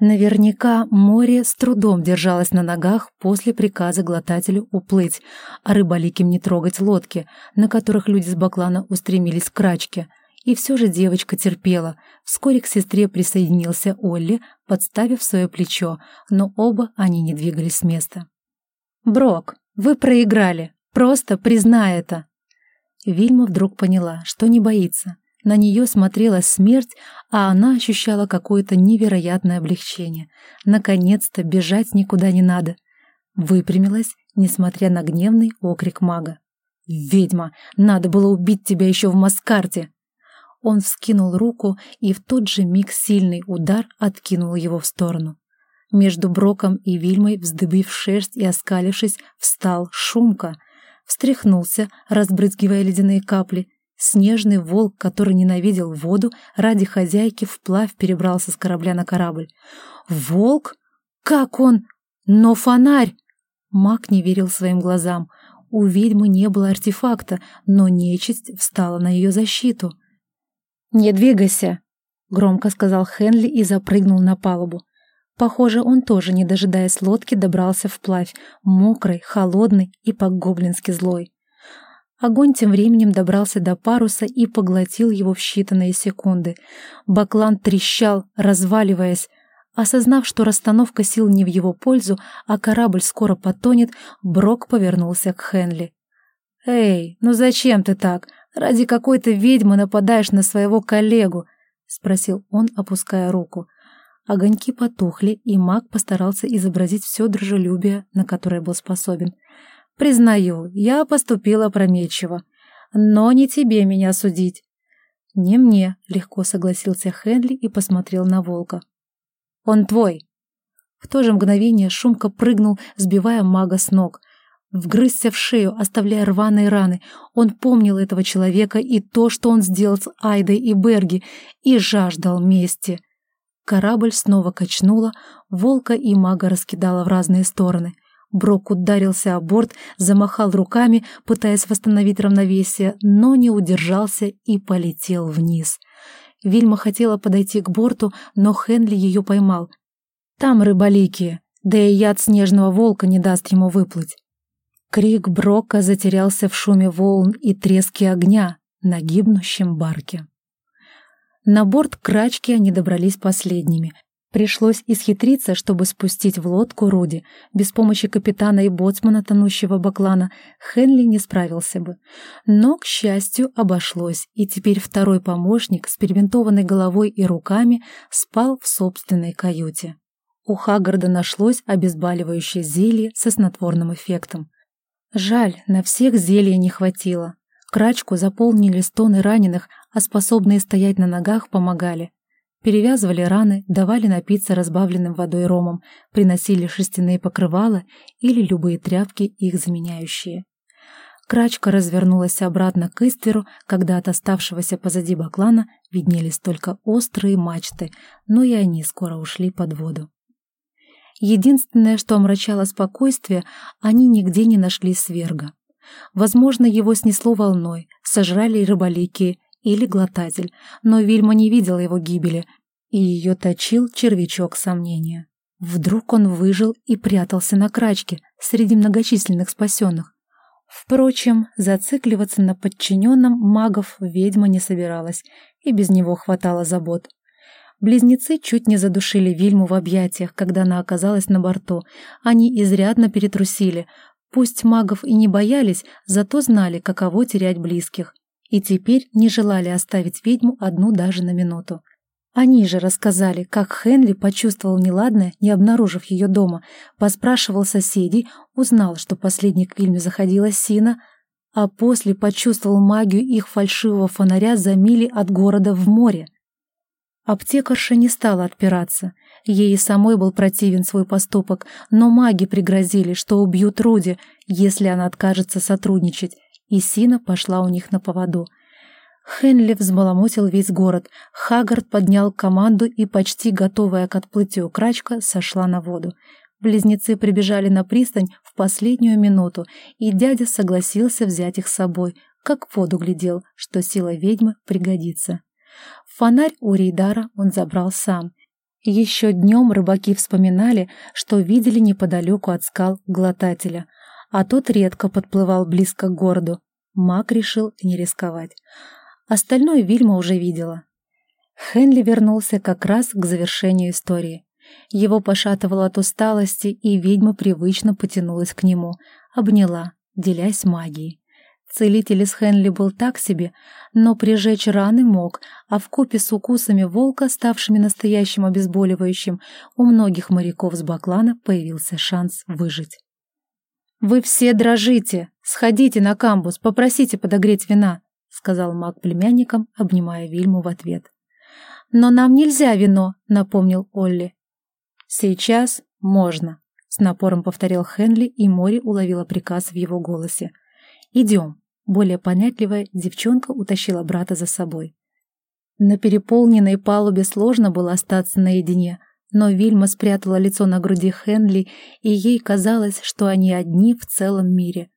Наверняка море с трудом держалось на ногах после приказа глотателю уплыть, а рыболиким не трогать лодки, на которых люди с баклана устремились к крачке. И все же девочка терпела. Вскоре к сестре присоединился Олли, подставив свое плечо, но оба они не двигались с места. «Брок, вы проиграли. Просто признай это». Вильма вдруг поняла, что не боится. На нее смотрела смерть, а она ощущала какое-то невероятное облегчение. Наконец-то бежать никуда не надо. Выпрямилась, несмотря на гневный окрик мага. «Ведьма! Надо было убить тебя еще в Маскарте!» Он вскинул руку, и в тот же миг сильный удар откинул его в сторону. Между Броком и Вильмой, вздыбив шерсть и оскалившись, встал Шумка. Встряхнулся, разбрызгивая ледяные капли. Снежный волк, который ненавидел воду, ради хозяйки вплавь перебрался с корабля на корабль. «Волк? Как он? Но фонарь!» Маг не верил своим глазам. У ведьмы не было артефакта, но нечисть встала на ее защиту. «Не двигайся!» — громко сказал Хенли и запрыгнул на палубу. Похоже, он тоже, не дожидаясь лодки, добрался вплавь, мокрый, холодный и по-гоблински злой. Огонь тем временем добрался до паруса и поглотил его в считанные секунды. Баклан трещал, разваливаясь. Осознав, что расстановка сил не в его пользу, а корабль скоро потонет, Брок повернулся к Хенли. «Эй, ну зачем ты так? Ради какой-то ведьмы нападаешь на своего коллегу?» — спросил он, опуская руку. Огоньки потухли, и маг постарался изобразить все дружелюбие, на которое был способен. «Признаю, я поступила опрометчиво, но не тебе меня судить». «Не мне», — легко согласился Хенли и посмотрел на волка. Он твой!» В то же мгновение Шумка прыгнул, сбивая мага с ног. Вгрызся в шею, оставляя рваные раны. Он помнил этого человека и то, что он сделал с Айдой и Берги, и жаждал мести. Корабль снова качнула, волка и мага раскидала в разные стороны. Брок ударился о борт, замахал руками, пытаясь восстановить равновесие, но не удержался и полетел вниз. Вильма хотела подойти к борту, но Хенли ее поймал. «Там рыболики, да и яд снежного волка не даст ему выплыть». Крик Брока затерялся в шуме волн и треске огня на гибнущем барке. На борт крачки они добрались последними — Пришлось исхитриться, чтобы спустить в лодку Руди. Без помощи капитана и боцмана, тонущего баклана, Хенли не справился бы. Но, к счастью, обошлось, и теперь второй помощник с перебинтованной головой и руками спал в собственной каюте. У Хаггарда нашлось обезболивающее зелье со снотворным эффектом. Жаль, на всех зелья не хватило. Крачку заполнили стоны раненых, а способные стоять на ногах помогали. Перевязывали раны, давали напиться разбавленным водой ромом, приносили шерстяные покрывала или любые тряпки, их заменяющие. Крачка развернулась обратно к Истверу, когда от оставшегося позади баклана виднелись только острые мачты, но и они скоро ушли под воду. Единственное, что омрачало спокойствие, они нигде не нашли сверга. Возможно, его снесло волной, сожрали рыболики или глотатель, но Вильма не видела его гибели, и ее точил червячок сомнения. Вдруг он выжил и прятался на крачке среди многочисленных спасенных. Впрочем, зацикливаться на подчиненном магов ведьма не собиралась, и без него хватало забот. Близнецы чуть не задушили Вильму в объятиях, когда она оказалась на борту. Они изрядно перетрусили. Пусть магов и не боялись, зато знали, каково терять близких и теперь не желали оставить ведьму одну даже на минуту. Они же рассказали, как Хенли почувствовал неладное, не обнаружив ее дома, поспрашивал соседей, узнал, что последний к Вильме заходила Сина, а после почувствовал магию их фальшивого фонаря за мили от города в море. Аптекарша не стала отпираться. Ей и самой был противен свой поступок, но маги пригрозили, что убьют Руди, если она откажется сотрудничать, и Сина пошла у них на поводу. Хенли взбаламутил весь город, Хагард поднял команду и, почти готовая к отплытию крачка, сошла на воду. Близнецы прибежали на пристань в последнюю минуту, и дядя согласился взять их с собой, как в воду глядел, что сила ведьмы пригодится. Фонарь у Рейдара он забрал сам. Еще днем рыбаки вспоминали, что видели неподалеку от скал глотателя — а тот редко подплывал близко к городу. Маг решил не рисковать. Остальное Вильма уже видела. Хенли вернулся как раз к завершению истории. Его пошатывало от усталости, и ведьма привычно потянулась к нему, обняла, делясь магией. Целитель из Хенли был так себе, но прижечь раны мог, а в купе с укусами волка, ставшими настоящим обезболивающим, у многих моряков с Баклана появился шанс выжить. «Вы все дрожите! Сходите на камбус, попросите подогреть вина», — сказал маг племянникам, обнимая Вильму в ответ. «Но нам нельзя вино», — напомнил Олли. Сейчас можно, с напором повторил Хенли, и Мори уловила приказ в его голосе. Идем. Более понятливая девчонка утащила брата за собой. На переполненной палубе сложно было остаться наедине, но Вильма спрятала лицо на груди Хенли, и ей казалось, что они одни в целом мире.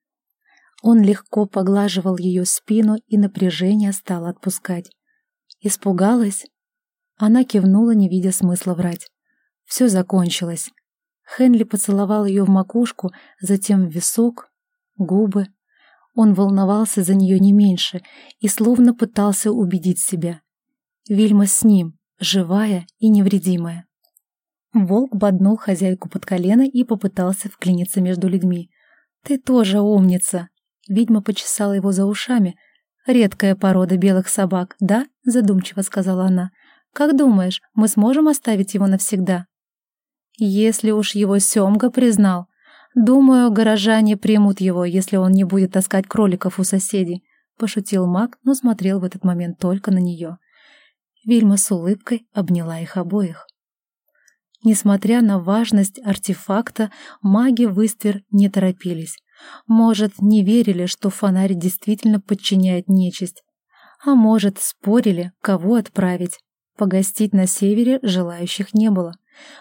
Он легко поглаживал ее спину, и напряжение стало отпускать. Испугалась? Она кивнула, не видя смысла врать. Все закончилось. Хенли поцеловал ее в макушку, затем в висок, губы. Он волновался за нее не меньше и словно пытался убедить себя. Вильма с ним, живая и невредимая. Волк боднул хозяйку под колено и попытался вклиниться между людьми. «Ты тоже умница!» Ведьма почесала его за ушами. «Редкая порода белых собак, да?» — задумчиво сказала она. «Как думаешь, мы сможем оставить его навсегда?» «Если уж его Семга признал, думаю, горожане примут его, если он не будет таскать кроликов у соседей», — пошутил маг, но смотрел в этот момент только на нее. Вильма с улыбкой обняла их обоих. Несмотря на важность артефакта, маги в Иствер не торопились. Может, не верили, что фонарь действительно подчиняет нечисть. А может, спорили, кого отправить. Погостить на севере желающих не было.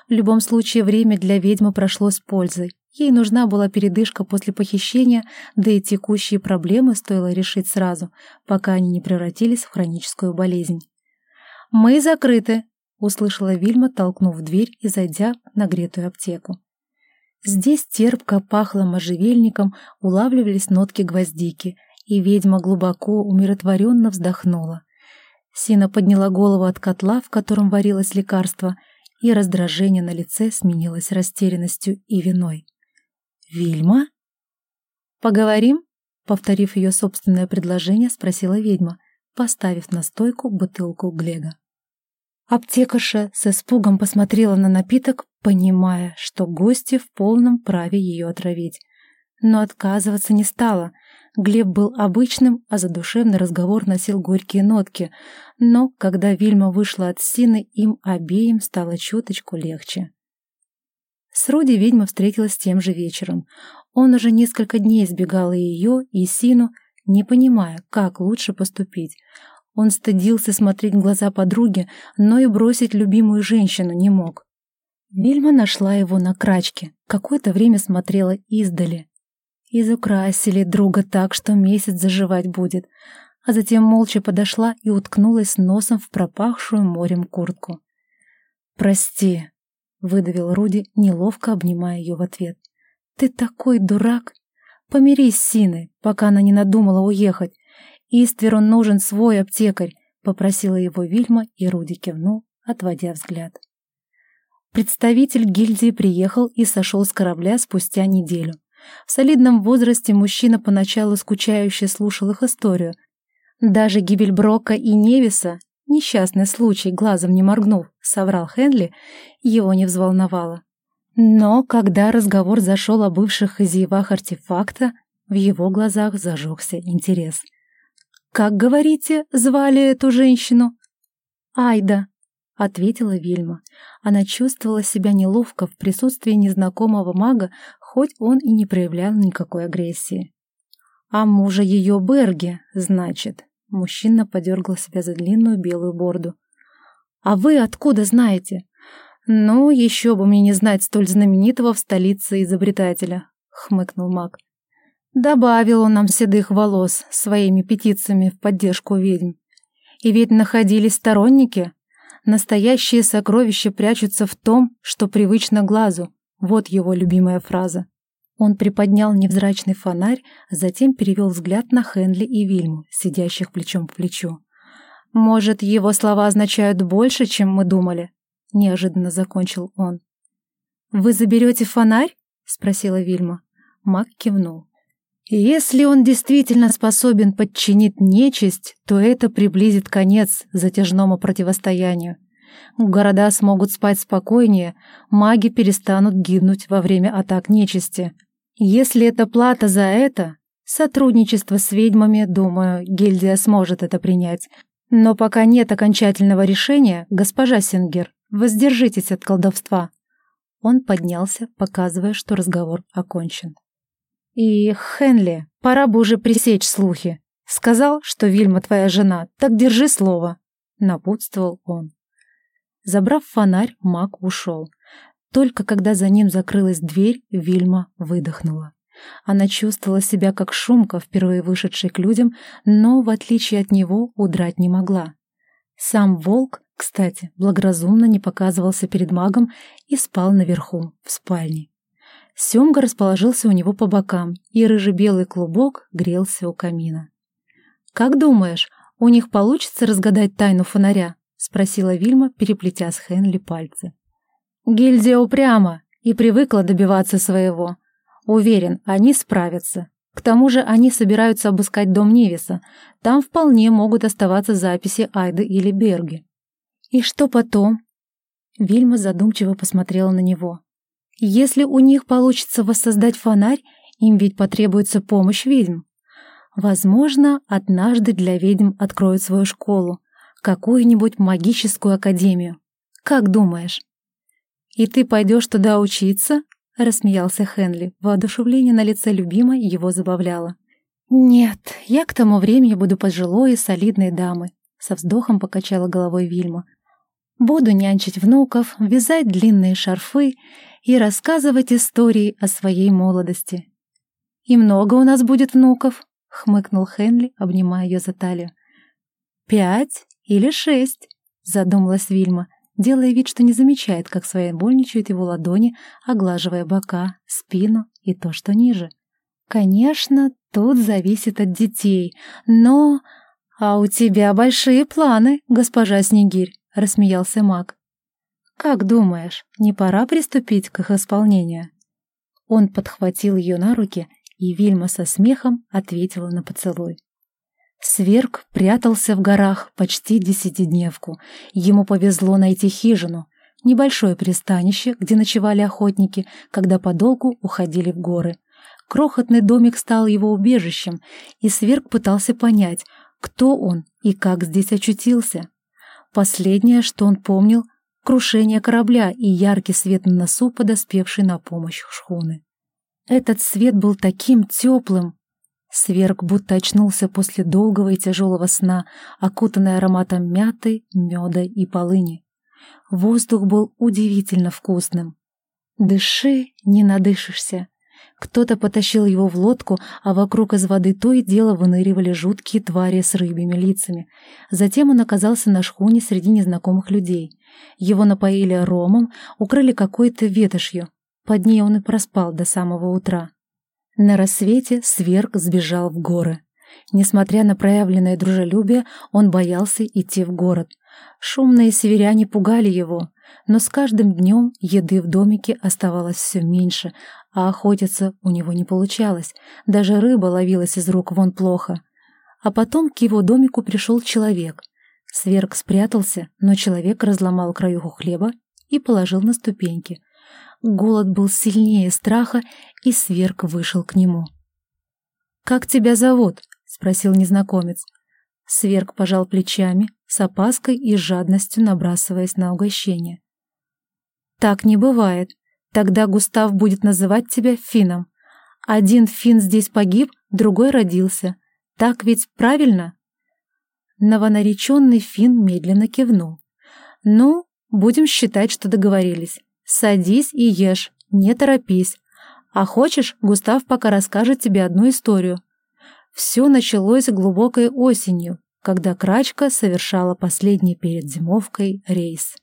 В любом случае, время для ведьмы прошло с пользой. Ей нужна была передышка после похищения, да и текущие проблемы стоило решить сразу, пока они не превратились в хроническую болезнь. «Мы закрыты», — услышала Вильма, толкнув дверь и зайдя в нагретую аптеку. Здесь терпко пахло можжевельником, улавливались нотки гвоздики, и ведьма глубоко, умиротворенно вздохнула. Сина подняла голову от котла, в котором варилось лекарство, и раздражение на лице сменилось растерянностью и виной. «Вильма?» «Поговорим?» — повторив ее собственное предложение, спросила ведьма, поставив на стойку бутылку Глега. Аптекарша с испугом посмотрела на напиток, понимая, что гости в полном праве ее отравить. Но отказываться не стала. Глеб был обычным, а задушевный разговор носил горькие нотки. Но, когда Вильма вышла от Сины, им обеим стало чуточку легче. С Руди ведьма встретилась тем же вечером. Он уже несколько дней избегал и ее, и Сину, не понимая, как лучше поступить. Он стыдился смотреть в глаза подруги, но и бросить любимую женщину не мог. Вильма нашла его на крачке, какое-то время смотрела издали. Изукрасили друга так, что месяц заживать будет, а затем молча подошла и уткнулась носом в пропахшую морем куртку. «Прости», — выдавил Руди, неловко обнимая ее в ответ. «Ты такой дурак! Помирись с Синой, пока она не надумала уехать. «Истверу нужен свой аптекарь», — попросила его Вильма, и Руди кивнул, отводя взгляд. Представитель гильдии приехал и сошел с корабля спустя неделю. В солидном возрасте мужчина поначалу скучающе слушал их историю. Даже гибель Брока и Невиса, несчастный случай, глазом не моргнув, соврал Хенли, его не взволновало. Но когда разговор зашел о бывших хозяевах артефакта, в его глазах зажегся интерес — «Как, говорите, звали эту женщину?» «Айда», — ответила Вильма. Она чувствовала себя неловко в присутствии незнакомого мага, хоть он и не проявлял никакой агрессии. «А мужа ее Берги, значит?» Мужчина подергал себя за длинную белую борду. «А вы откуда знаете?» «Ну, еще бы мне не знать столь знаменитого в столице изобретателя», — хмыкнул маг. Добавил он нам седых волос своими петициями в поддержку ведьм. И ведь находились сторонники. Настоящие сокровища прячутся в том, что привычно глазу. Вот его любимая фраза. Он приподнял невзрачный фонарь, затем перевел взгляд на Хенли и Вильму, сидящих плечом к плечу. «Может, его слова означают больше, чем мы думали?» — неожиданно закончил он. «Вы заберете фонарь?» — спросила Вильма. Мак кивнул. Если он действительно способен подчинить нечисть, то это приблизит конец затяжному противостоянию. Города смогут спать спокойнее, маги перестанут гибнуть во время атак нечисти. Если это плата за это, сотрудничество с ведьмами, думаю, гильдия сможет это принять. Но пока нет окончательного решения, госпожа Сингер, воздержитесь от колдовства. Он поднялся, показывая, что разговор окончен. «И, Хенли, пора бы уже пресечь слухи. Сказал, что Вильма твоя жена, так держи слово», — напутствовал он. Забрав фонарь, маг ушел. Только когда за ним закрылась дверь, Вильма выдохнула. Она чувствовала себя как шумка, впервые вышедшая к людям, но, в отличие от него, удрать не могла. Сам волк, кстати, благоразумно не показывался перед магом и спал наверху, в спальне. Семга расположился у него по бокам, и рыжебелый клубок грелся у камина. «Как думаешь, у них получится разгадать тайну фонаря?» — спросила Вильма, переплетя с Хенли пальцы. «Гильдия упряма и привыкла добиваться своего. Уверен, они справятся. К тому же они собираются обыскать дом Невиса. Там вполне могут оставаться записи Айды или Берги. И что потом? Вильма задумчиво посмотрела на него. Если у них получится воссоздать фонарь, им ведь потребуется помощь ведьм. Возможно, однажды для ведьм откроют свою школу, какую-нибудь магическую академию. Как думаешь? И ты пойдешь туда учиться? — рассмеялся Хенли. Воодушевление на лице любимой его забавляло. «Нет, я к тому времени буду пожилой и солидной дамой», — со вздохом покачала головой Вильма. «Буду нянчить внуков, вязать длинные шарфы и рассказывать истории о своей молодости». «И много у нас будет внуков?» — хмыкнул Хенли, обнимая ее за талию. «Пять или шесть?» — задумалась Вильма делая вид, что не замечает, как своевольничают его ладони, оглаживая бока, спину и то, что ниже. Конечно, тут зависит от детей, но... «А у тебя большие планы, госпожа Снегирь», — рассмеялся маг. «Как думаешь, не пора приступить к их исполнению?» Он подхватил ее на руки, и Вильма со смехом ответила на поцелуй. Сверг прятался в горах почти десятидневку. Ему повезло найти хижину, небольшое пристанище, где ночевали охотники, когда подолгу уходили в горы. Крохотный домик стал его убежищем, и Сверг пытался понять, кто он и как здесь очутился. Последнее, что он помнил, крушение корабля и яркий свет на носу, подоспевший на помощь шхуны. Этот свет был таким теплым, Сверг будто очнулся после долгого и тяжелого сна, окутанный ароматом мяты, меда и полыни. Воздух был удивительно вкусным. «Дыши, не надышишься». Кто-то потащил его в лодку, а вокруг из воды то и дело выныривали жуткие твари с рыбьими лицами. Затем он оказался на шхуне среди незнакомых людей. Его напоили ромом, укрыли какой-то ветошью. Под ней он и проспал до самого утра. На рассвете Сверг сбежал в горы. Несмотря на проявленное дружелюбие, он боялся идти в город. Шумные северяне пугали его, но с каждым днем еды в домике оставалось все меньше, а охотиться у него не получалось, даже рыба ловилась из рук вон плохо. А потом к его домику пришел человек. Сверг спрятался, но человек разломал краюху хлеба и положил на ступеньки. Голод был сильнее страха, и Сверг вышел к нему. «Как тебя зовут?» — спросил незнакомец. Сверг пожал плечами, с опаской и жадностью набрасываясь на угощение. «Так не бывает. Тогда Густав будет называть тебя Фином. Один Фин здесь погиб, другой родился. Так ведь правильно?» Новонареченный Фин медленно кивнул. «Ну, будем считать, что договорились. Садись и ешь, не торопись. А хочешь, Густав пока расскажет тебе одну историю. Все началось глубокой осенью, когда Крачка совершала последний перед зимовкой рейс.